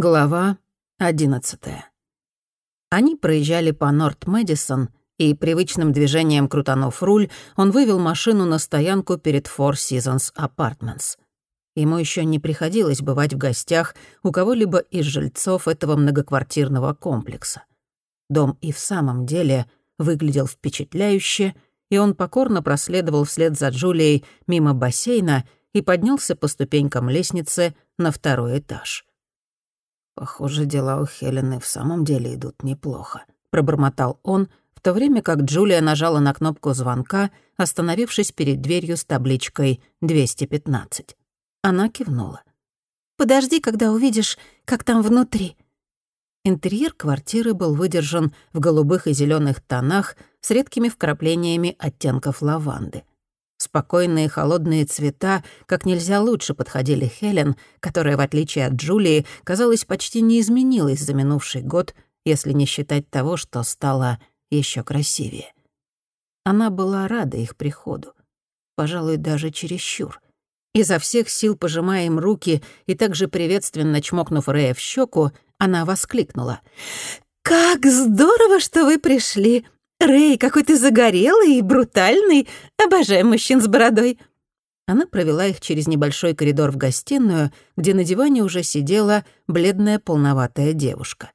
Глава одиннадцатая. Они проезжали по Норт-Мэдисон, и привычным движением крутанув руль, он вывел машину на стоянку перед Four Seasons Apartments. Ему еще не приходилось бывать в гостях у кого-либо из жильцов этого многоквартирного комплекса. Дом и в самом деле выглядел впечатляюще, и он покорно проследовал вслед за Джулией мимо бассейна и поднялся по ступенькам лестницы на второй этаж. «Похоже, дела у Хелены в самом деле идут неплохо», — пробормотал он, в то время как Джулия нажала на кнопку звонка, остановившись перед дверью с табличкой «215». Она кивнула. «Подожди, когда увидишь, как там внутри». Интерьер квартиры был выдержан в голубых и зеленых тонах с редкими вкраплениями оттенков лаванды. Спокойные холодные цвета как нельзя лучше подходили Хелен, которая, в отличие от Джулии, казалось, почти не изменилась за минувший год, если не считать того, что стала еще красивее. Она была рада их приходу, пожалуй, даже чересчур. Изо всех сил пожимая им руки и также приветственно чмокнув Рэя в щеку, она воскликнула. «Как здорово, что вы пришли! «Рэй, какой ты загорелый и брутальный! Обожаю мужчин с бородой!» Она провела их через небольшой коридор в гостиную, где на диване уже сидела бледная полноватая девушка.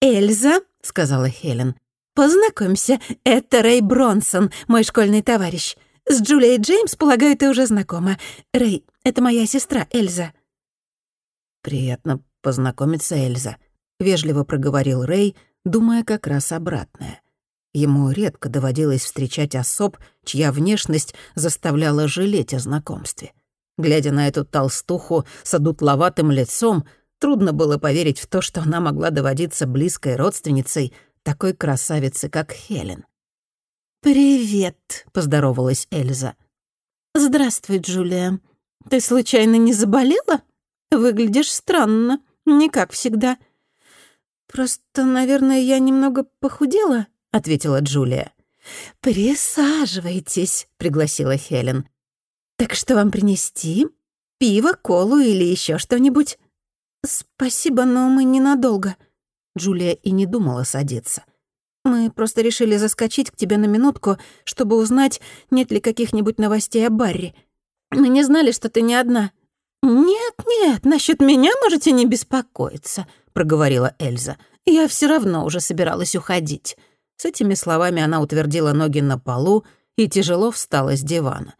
«Эльза», — сказала Хелен, — «познакомься, это Рэй Бронсон, мой школьный товарищ. С Джулией Джеймс, полагаю, ты уже знакома. Рэй, это моя сестра Эльза». «Приятно познакомиться, Эльза», — вежливо проговорил Рэй, думая как раз обратное. Ему редко доводилось встречать особ, чья внешность заставляла жалеть о знакомстве. Глядя на эту толстуху с одутловатым лицом, трудно было поверить в то, что она могла доводиться близкой родственницей такой красавицы, как Хелен. «Привет», — поздоровалась Эльза. «Здравствуй, Джулия. Ты случайно не заболела? Выглядишь странно, не как всегда. Просто, наверное, я немного похудела?» — ответила Джулия. «Присаживайтесь», — пригласила Хелен. «Так что вам принести? Пиво, колу или еще что-нибудь?» «Спасибо, но мы ненадолго». Джулия и не думала садиться. «Мы просто решили заскочить к тебе на минутку, чтобы узнать, нет ли каких-нибудь новостей о Барри. Мы не знали, что ты не одна». «Нет-нет, насчет меня можете не беспокоиться», — проговорила Эльза. «Я все равно уже собиралась уходить». С этими словами она утвердила ноги на полу и тяжело встала с дивана.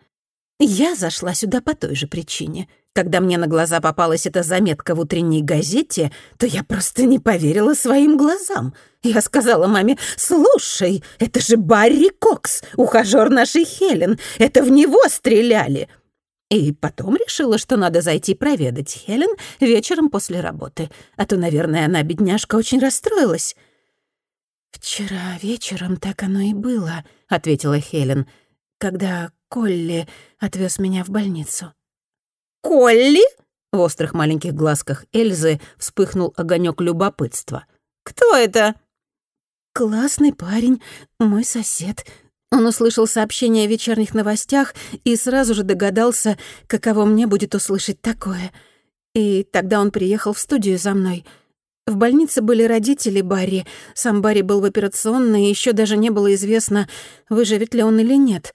«Я зашла сюда по той же причине. Когда мне на глаза попалась эта заметка в утренней газете, то я просто не поверила своим глазам. Я сказала маме, «Слушай, это же Барри Кокс, ухажёр нашей Хелен. Это в него стреляли». И потом решила, что надо зайти проведать Хелен вечером после работы. А то, наверное, она, бедняжка, очень расстроилась. «Вчера вечером так оно и было», — ответила Хелен, «когда Колли отвез меня в больницу». «Колли?» — в острых маленьких глазках Эльзы вспыхнул огонек любопытства. «Кто это?» «Классный парень, мой сосед», он услышал сообщение о вечерних новостях и сразу же догадался, каково мне будет услышать такое. И тогда он приехал в студию за мной. В больнице были родители Барри. Сам Барри был в операционной, и ещё даже не было известно, выживет ли он или нет.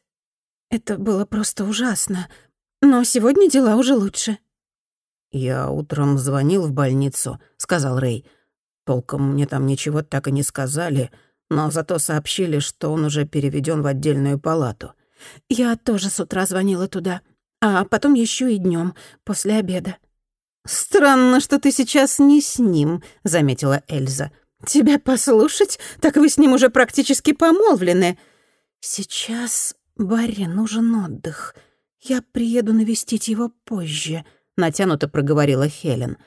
Это было просто ужасно. Но сегодня дела уже лучше. «Я утром звонил в больницу», — сказал Рэй. «Толком мне там ничего так и не сказали, но зато сообщили, что он уже переведён в отдельную палату». «Я тоже с утра звонила туда, а потом ещё и днём, после обеда». «Странно, что ты сейчас не с ним», — заметила Эльза. «Тебя послушать, так вы с ним уже практически помолвлены». «Сейчас Барри нужен отдых. Я приеду навестить его позже», — натянуто проговорила Хелен.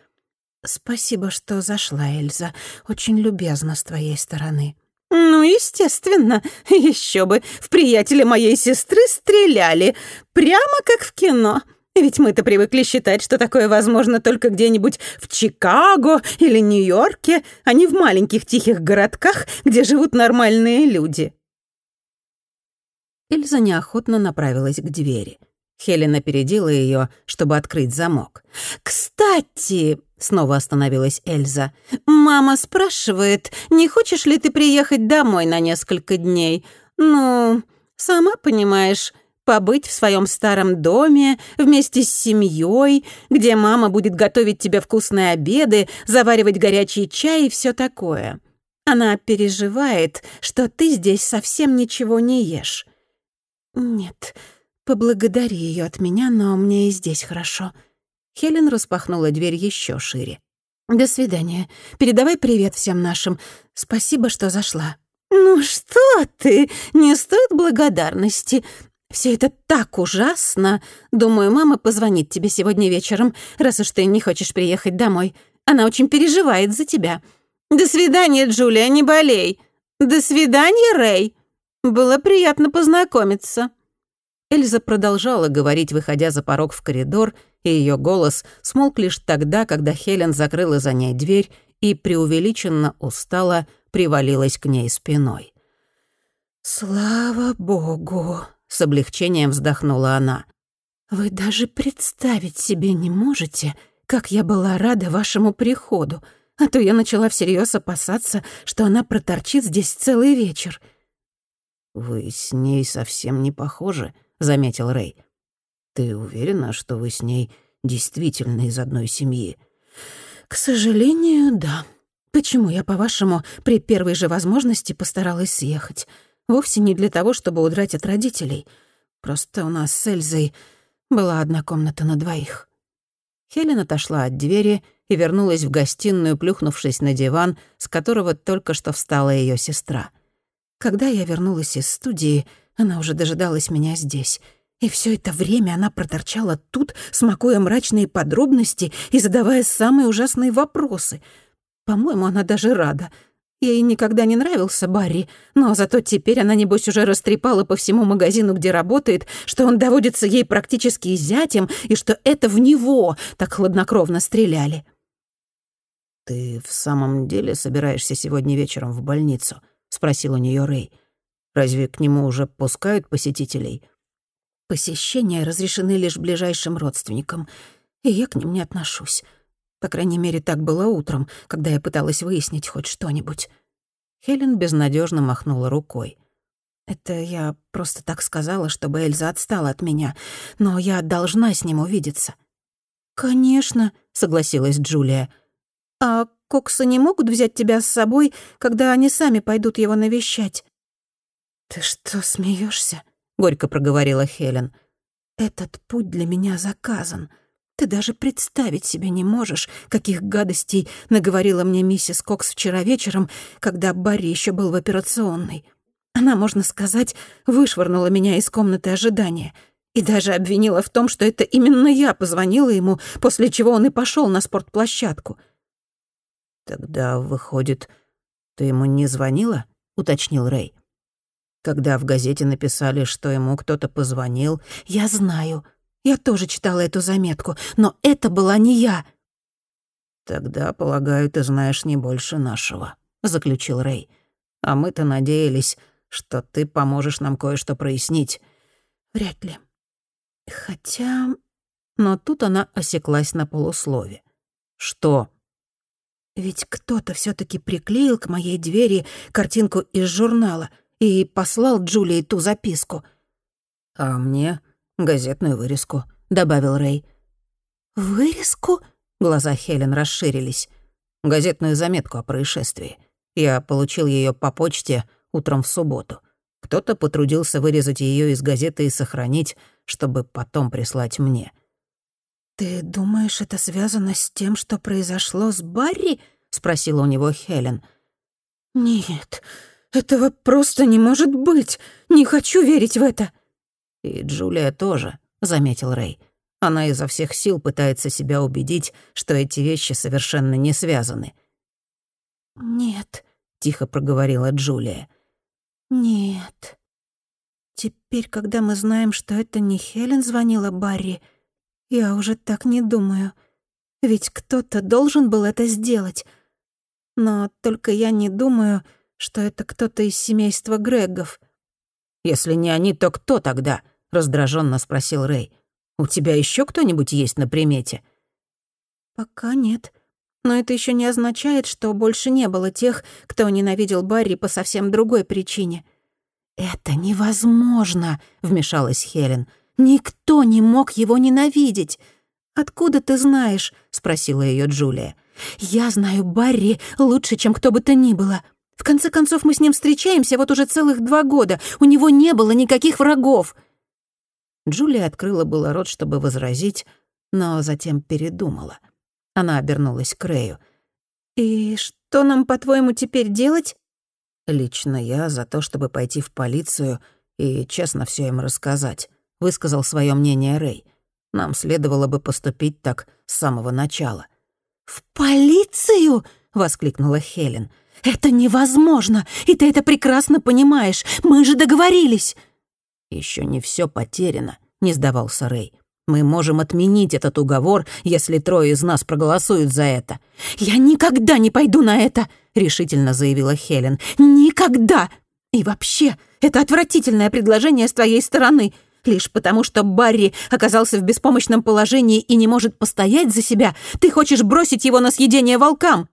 «Спасибо, что зашла, Эльза. Очень любезно с твоей стороны». «Ну, естественно. Еще бы. В приятеля моей сестры стреляли. Прямо как в кино. Ведь мы-то привыкли считать, что такое возможно только где-нибудь в Чикаго или Нью-Йорке, а не в маленьких тихих городках, где живут нормальные люди. Эльза неохотно направилась к двери. Хелен опередила ее, чтобы открыть замок. «Кстати», — снова остановилась Эльза, «мама спрашивает, не хочешь ли ты приехать домой на несколько дней? Ну, сама понимаешь, побыть в своем старом доме вместе с семьей, где мама будет готовить тебе вкусные обеды, заваривать горячий чай и все такое. Она переживает, что ты здесь совсем ничего не ешь». «Нет, поблагодари ее от меня, но мне и здесь хорошо». Хелен распахнула дверь еще шире. «До свидания. Передавай привет всем нашим. Спасибо, что зашла». «Ну что ты? Не стоит благодарности. Все это так ужасно. Думаю, мама позвонит тебе сегодня вечером, раз уж ты не хочешь приехать домой. Она очень переживает за тебя. До свидания, Джулия, не болей. До свидания, Рэй. Было приятно познакомиться». Эльза продолжала говорить, выходя за порог в коридор, и ее голос смолк лишь тогда, когда Хелен закрыла за ней дверь и преувеличенно устала привалилась к ней спиной. «Слава богу!» — с облегчением вздохнула она. «Вы даже представить себе не можете, как я была рада вашему приходу, а то я начала всерьез опасаться, что она проторчит здесь целый вечер». «Вы с ней совсем не похожи», — заметил Рэй. «Ты уверена, что вы с ней действительно из одной семьи?» «К сожалению, да. Почему я, по-вашему, при первой же возможности постаралась съехать? Вовсе не для того, чтобы удрать от родителей. Просто у нас с Эльзой была одна комната на двоих». Хелен отошла от двери и вернулась в гостиную, плюхнувшись на диван, с которого только что встала ее сестра. Когда я вернулась из студии, она уже дожидалась меня здесь. И все это время она проторчала тут, смакуя мрачные подробности и задавая самые ужасные вопросы. По-моему, она даже рада. Ей никогда не нравился Барри, но зато теперь она, небось, уже растрепала по всему магазину, где работает, что он доводится ей практически зятем, и что это в него так хладнокровно стреляли. «Ты в самом деле собираешься сегодня вечером в больницу?» — спросил у нее Рэй. Разве к нему уже пускают посетителей? Посещения разрешены лишь ближайшим родственникам, и я к ним не отношусь. По крайней мере, так было утром, когда я пыталась выяснить хоть что-нибудь. Хелен безнадежно махнула рукой. «Это я просто так сказала, чтобы Эльза отстала от меня, но я должна с ним увидеться». «Конечно», — согласилась Джулия. «А Коксы не могут взять тебя с собой, когда они сами пойдут его навещать?» «Ты что, смеешься? горько проговорила Хелен. «Этот путь для меня заказан. Ты даже представить себе не можешь, каких гадостей наговорила мне миссис Кокс вчера вечером, когда Барри еще был в операционной. Она, можно сказать, вышвырнула меня из комнаты ожидания» и даже обвинила в том, что это именно я позвонила ему, после чего он и пошел на спортплощадку. «Тогда, выходит, ты ему не звонила?» — уточнил Рэй. Когда в газете написали, что ему кто-то позвонил... «Я знаю. Я тоже читала эту заметку, но это была не я». «Тогда, полагаю, ты знаешь не больше нашего», — заключил Рэй. «А мы-то надеялись, что ты поможешь нам кое-что прояснить». «Вряд ли. Хотя...» Но тут она осеклась на полуслове. «Что?» «Ведь кто-то все таки приклеил к моей двери картинку из журнала — и послал Джулии ту записку. «А мне газетную вырезку», — добавил Рэй. «Вырезку?» — глаза Хелен расширились. «Газетную заметку о происшествии. Я получил ее по почте утром в субботу. Кто-то потрудился вырезать ее из газеты и сохранить, чтобы потом прислать мне». «Ты думаешь, это связано с тем, что произошло с Барри?» — спросила у него Хелен. «Нет, «Этого просто не может быть! Не хочу верить в это!» «И Джулия тоже», — заметил Рэй. Она изо всех сил пытается себя убедить, что эти вещи совершенно не связаны. «Нет», — тихо проговорила Джулия. «Нет. Теперь, когда мы знаем, что это не Хелен звонила Барри, я уже так не думаю. Ведь кто-то должен был это сделать. Но только я не думаю, что это кто-то из семейства Грегов. «Если не они, то кто тогда?» — раздраженно спросил Рэй. У тебя еще кто-нибудь есть на примете?» «Пока нет. Но это еще не означает, что больше не было тех, кто ненавидел Барри по совсем другой причине». «Это невозможно», — вмешалась Хелен. «Никто не мог его ненавидеть». «Откуда ты знаешь?» — спросила ее Джулия. «Я знаю Барри лучше, чем кто бы то ни было. В конце концов, мы с ним встречаемся вот уже целых два года. У него не было никаких врагов». Джулия открыла было рот, чтобы возразить, но затем передумала. Она обернулась к Рэю. «И что нам, по-твоему, теперь делать?» «Лично я за то, чтобы пойти в полицию и честно все им рассказать», — высказал свое мнение Рэй. «Нам следовало бы поступить так с самого начала». «В полицию?» — воскликнула Хелен. «Это невозможно, и ты это прекрасно понимаешь. Мы же договорились». Еще не все потеряно», — не сдавался Рэй. Мы можем отменить этот уговор, если трое из нас проголосуют за это». «Я никогда не пойду на это», — решительно заявила Хелен. «Никогда! И вообще, это отвратительное предложение с твоей стороны. Лишь потому, что Барри оказался в беспомощном положении и не может постоять за себя, ты хочешь бросить его на съедение волкам».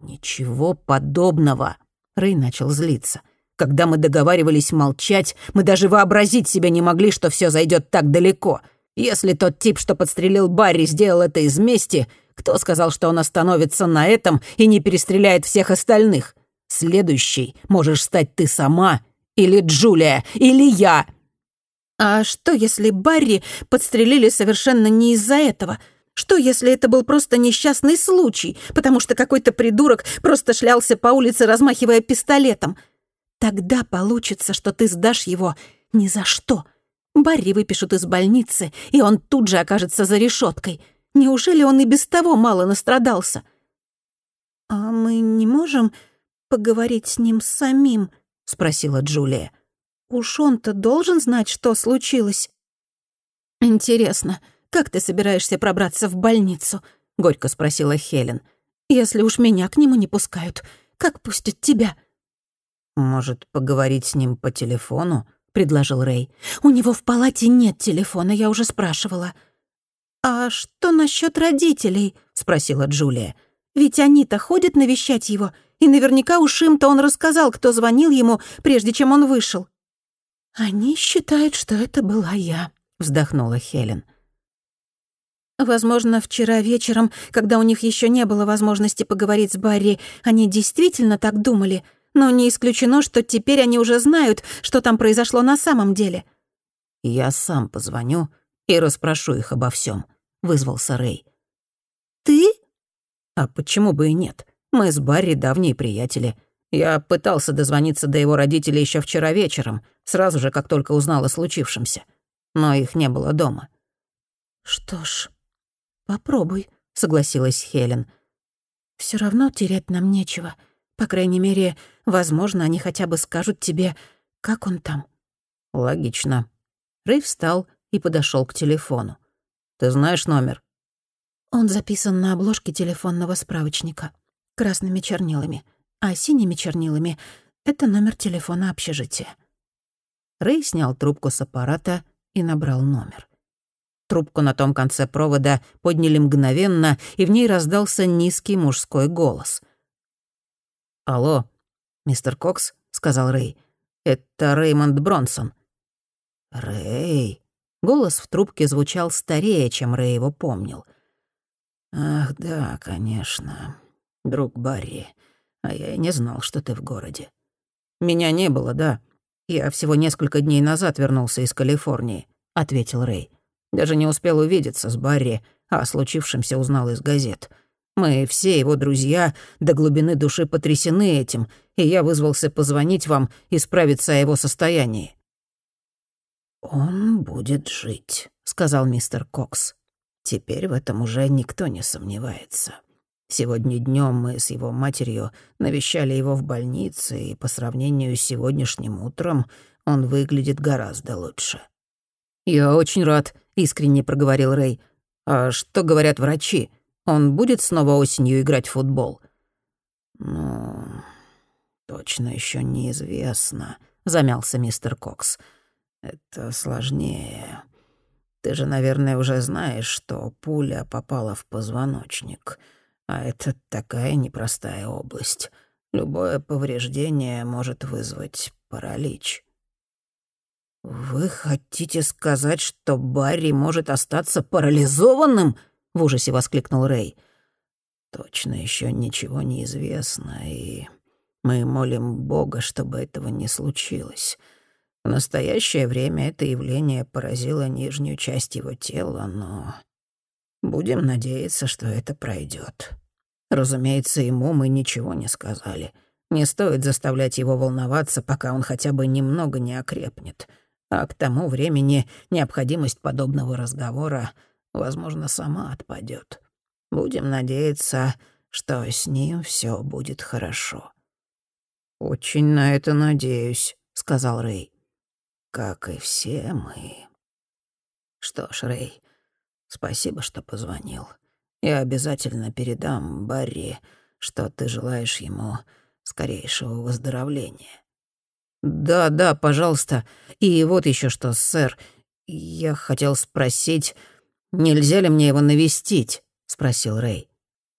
«Ничего подобного», — Рэй начал злиться. «Когда мы договаривались молчать, мы даже вообразить себе не могли, что все зайдет так далеко». Если тот тип, что подстрелил Барри, сделал это из мести, кто сказал, что он остановится на этом и не перестреляет всех остальных? Следующий можешь стать ты сама, или Джулия, или я. А что, если Барри подстрелили совершенно не из-за этого? Что, если это был просто несчастный случай, потому что какой-то придурок просто шлялся по улице, размахивая пистолетом? Тогда получится, что ты сдашь его ни за что — Барри выпишут из больницы, и он тут же окажется за решеткой. Неужели он и без того мало настрадался? «А мы не можем поговорить с ним самим?» — спросила Джулия. «Уж он-то должен знать, что случилось». «Интересно, как ты собираешься пробраться в больницу?» — горько спросила Хелен. «Если уж меня к нему не пускают, как пустят тебя?» «Может, поговорить с ним по телефону?» предложил Рэй. «У него в палате нет телефона, я уже спрашивала». «А что насчет родителей?» — спросила Джулия. «Ведь они-то ходят навещать его, и наверняка уж им-то он рассказал, кто звонил ему, прежде чем он вышел». «Они считают, что это была я», — вздохнула Хелен. Возможно, вчера вечером, когда у них еще не было возможности поговорить с Барри, они действительно так думали — но не исключено, что теперь они уже знают, что там произошло на самом деле. «Я сам позвоню и расспрошу их обо всем, вызвался Рэй. «Ты?» «А почему бы и нет? Мы с Барри давние приятели. Я пытался дозвониться до его родителей еще вчера вечером, сразу же, как только узнал о случившемся. Но их не было дома». «Что ж, попробуй», — согласилась Хелен. Все равно терять нам нечего». По крайней мере, возможно, они хотя бы скажут тебе, как он там. Логично. Рэй встал и подошел к телефону. Ты знаешь номер? Он записан на обложке телефонного справочника. Красными чернилами. А синими чернилами — это номер телефона общежития. Рэй снял трубку с аппарата и набрал номер. Трубку на том конце провода подняли мгновенно, и в ней раздался низкий мужской голос. «Алло, мистер Кокс», — сказал Рэй. «Это Реймонд Бронсон». «Рэй...» Голос в трубке звучал старее, чем Рэй его помнил. «Ах, да, конечно. Друг Барри. А я и не знал, что ты в городе». «Меня не было, да. Я всего несколько дней назад вернулся из Калифорнии», — ответил Рэй. «Даже не успел увидеться с Барри, а о случившемся узнал из газет. Мы все его друзья до глубины души потрясены этим, и я вызвался позвонить вам и справиться о его состоянии». «Он будет жить», — сказал мистер Кокс. «Теперь в этом уже никто не сомневается. Сегодня днем мы с его матерью навещали его в больнице, и по сравнению с сегодняшним утром он выглядит гораздо лучше». «Я очень рад», — искренне проговорил Рэй. «А что говорят врачи?» Он будет снова осенью играть в футбол? Ну, точно еще неизвестно, замялся мистер Кокс. Это сложнее. Ты же, наверное, уже знаешь, что пуля попала в позвоночник. А это такая непростая область. Любое повреждение может вызвать паралич. «Вы хотите сказать, что Барри может остаться парализованным?» — в ужасе воскликнул Рэй. «Точно еще ничего не известно, и мы молим Бога, чтобы этого не случилось. В настоящее время это явление поразило нижнюю часть его тела, но будем надеяться, что это пройдет. Разумеется, ему мы ничего не сказали. Не стоит заставлять его волноваться, пока он хотя бы немного не окрепнет. А к тому времени необходимость подобного разговора, возможно, сама отпадет. Будем надеяться, что с ним все будет хорошо. «Очень на это надеюсь», — сказал Рэй. «Как и все мы». «Что ж, Рэй, спасибо, что позвонил. Я обязательно передам Барри, что ты желаешь ему скорейшего выздоровления». «Да, да, пожалуйста. И вот еще что, сэр. Я хотел спросить, нельзя ли мне его навестить?» — спросил Рэй.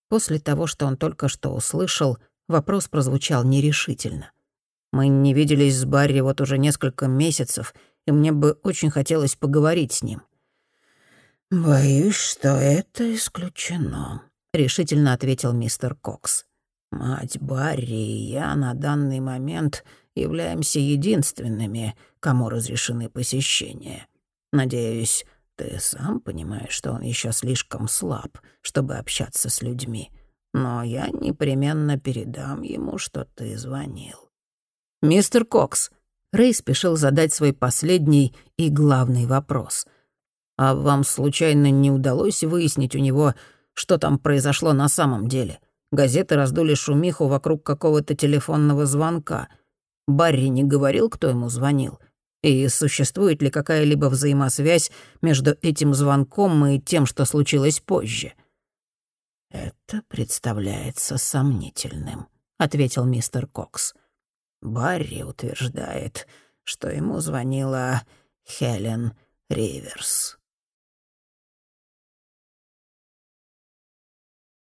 После того, что он только что услышал, Вопрос прозвучал нерешительно. Мы не виделись с Барри вот уже несколько месяцев, и мне бы очень хотелось поговорить с ним. «Боюсь, что это исключено», — решительно ответил мистер Кокс. «Мать Барри и я на данный момент являемся единственными, кому разрешены посещения. Надеюсь, ты сам понимаешь, что он еще слишком слаб, чтобы общаться с людьми но я непременно передам ему, что ты звонил». «Мистер Кокс», — Рэй спешил задать свой последний и главный вопрос. «А вам случайно не удалось выяснить у него, что там произошло на самом деле? Газеты раздули шумиху вокруг какого-то телефонного звонка. Барри не говорил, кто ему звонил?» И существует ли какая-либо взаимосвязь между этим звонком и тем, что случилось позже?» «Это представляется сомнительным», — ответил мистер Кокс. «Барри утверждает, что ему звонила Хелен Риверс».